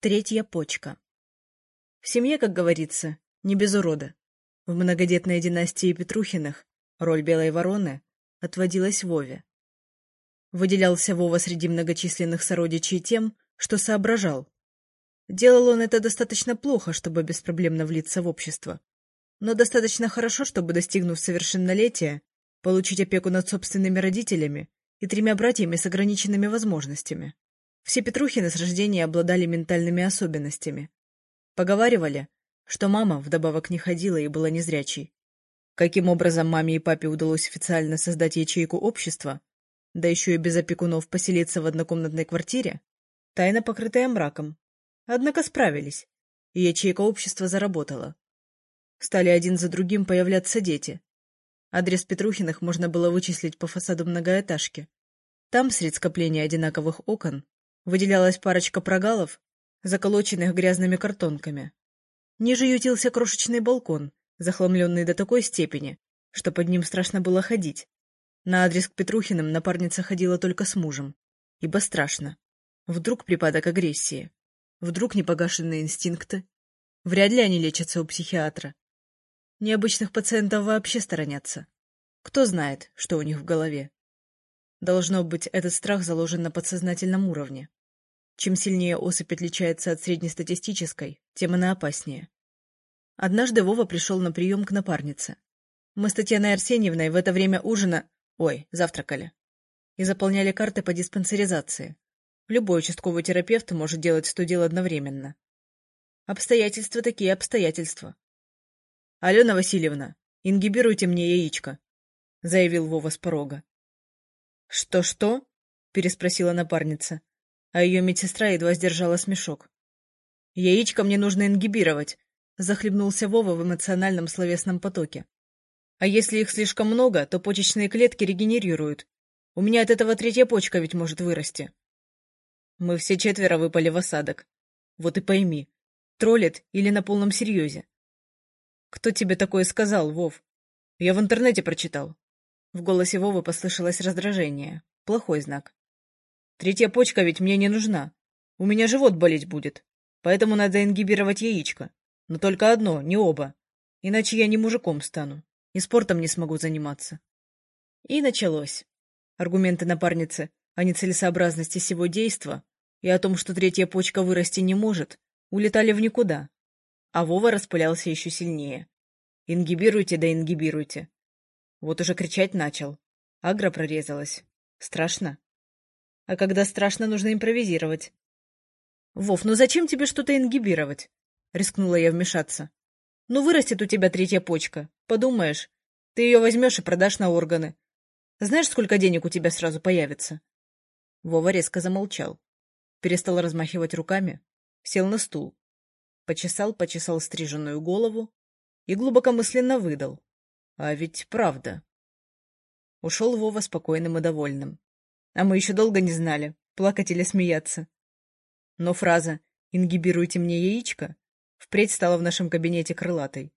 Третья почка. В семье, как говорится, не без урода. В многодетной династии Петрухиных роль белой вороны отводилась Вове. Выделялся Вова среди многочисленных сородичей тем, что соображал. Делал он это достаточно плохо, чтобы беспроблемно влиться в общество, но достаточно хорошо, чтобы, достигнув совершеннолетия, получить опеку над собственными родителями и тремя братьями с ограниченными возможностями. Все Петрухины с рождения обладали ментальными особенностями. Поговаривали, что мама вдобавок не ходила и была незрячей. Каким образом маме и папе удалось официально создать ячейку общества, да еще и без опекунов поселиться в однокомнатной квартире, тайна покрытая мраком. Однако справились, и ячейка общества заработала. Стали один за другим появляться дети. Адрес Петрухиных можно было вычислить по фасаду многоэтажки. Там, среди скопления одинаковых окон, Выделялась парочка прогалов, заколоченных грязными картонками. Ниже ютился крошечный балкон, захламленный до такой степени, что под ним страшно было ходить. На адрес к Петрухиным напарница ходила только с мужем. Ибо страшно. Вдруг припадок агрессии. Вдруг непогашенные инстинкты. Вряд ли они лечатся у психиатра. Необычных пациентов вообще сторонятся. Кто знает, что у них в голове. Должно быть, этот страх заложен на подсознательном уровне. Чем сильнее особь отличается от среднестатистической, тем она опаснее. Однажды Вова пришел на прием к напарнице. Мы с Татьяной Арсеньевной в это время ужина... Ой, завтракали. И заполняли карты по диспансеризации. Любой участковый терапевт может делать сто дел одновременно. Обстоятельства такие обстоятельства. — Алена Васильевна, ингибируйте мне яичко, — заявил Вова с порога. «Что, — Что-что? — переспросила напарница а ее медсестра едва сдержала смешок. «Яичко мне нужно ингибировать», — захлебнулся Вова в эмоциональном словесном потоке. «А если их слишком много, то почечные клетки регенерируют. У меня от этого третья почка ведь может вырасти». Мы все четверо выпали в осадок. Вот и пойми, троллит или на полном серьезе. «Кто тебе такое сказал, Вов?» «Я в интернете прочитал». В голосе Вовы послышалось раздражение. Плохой знак. Третья почка ведь мне не нужна. У меня живот болеть будет. Поэтому надо ингибировать яичко. Но только одно, не оба. Иначе я не мужиком стану. И спортом не смогу заниматься. И началось. Аргументы напарницы о нецелесообразности сего действа и о том, что третья почка вырасти не может, улетали в никуда. А Вова распылялся еще сильнее. «Ингибируйте да ингибируйте». Вот уже кричать начал. Агра прорезалась. Страшно. А когда страшно, нужно импровизировать. — Вов, ну зачем тебе что-то ингибировать? — рискнула я вмешаться. — Ну вырастет у тебя третья почка. Подумаешь, ты ее возьмешь и продашь на органы. Знаешь, сколько денег у тебя сразу появится? Вова резко замолчал. Перестал размахивать руками, сел на стул. Почесал, почесал стриженную голову и глубокомысленно выдал. А ведь правда. Ушел Вова спокойным и довольным. А мы еще долго не знали, плакать или смеяться. Но фраза «ингибируйте мне яичко» впредь стала в нашем кабинете крылатой.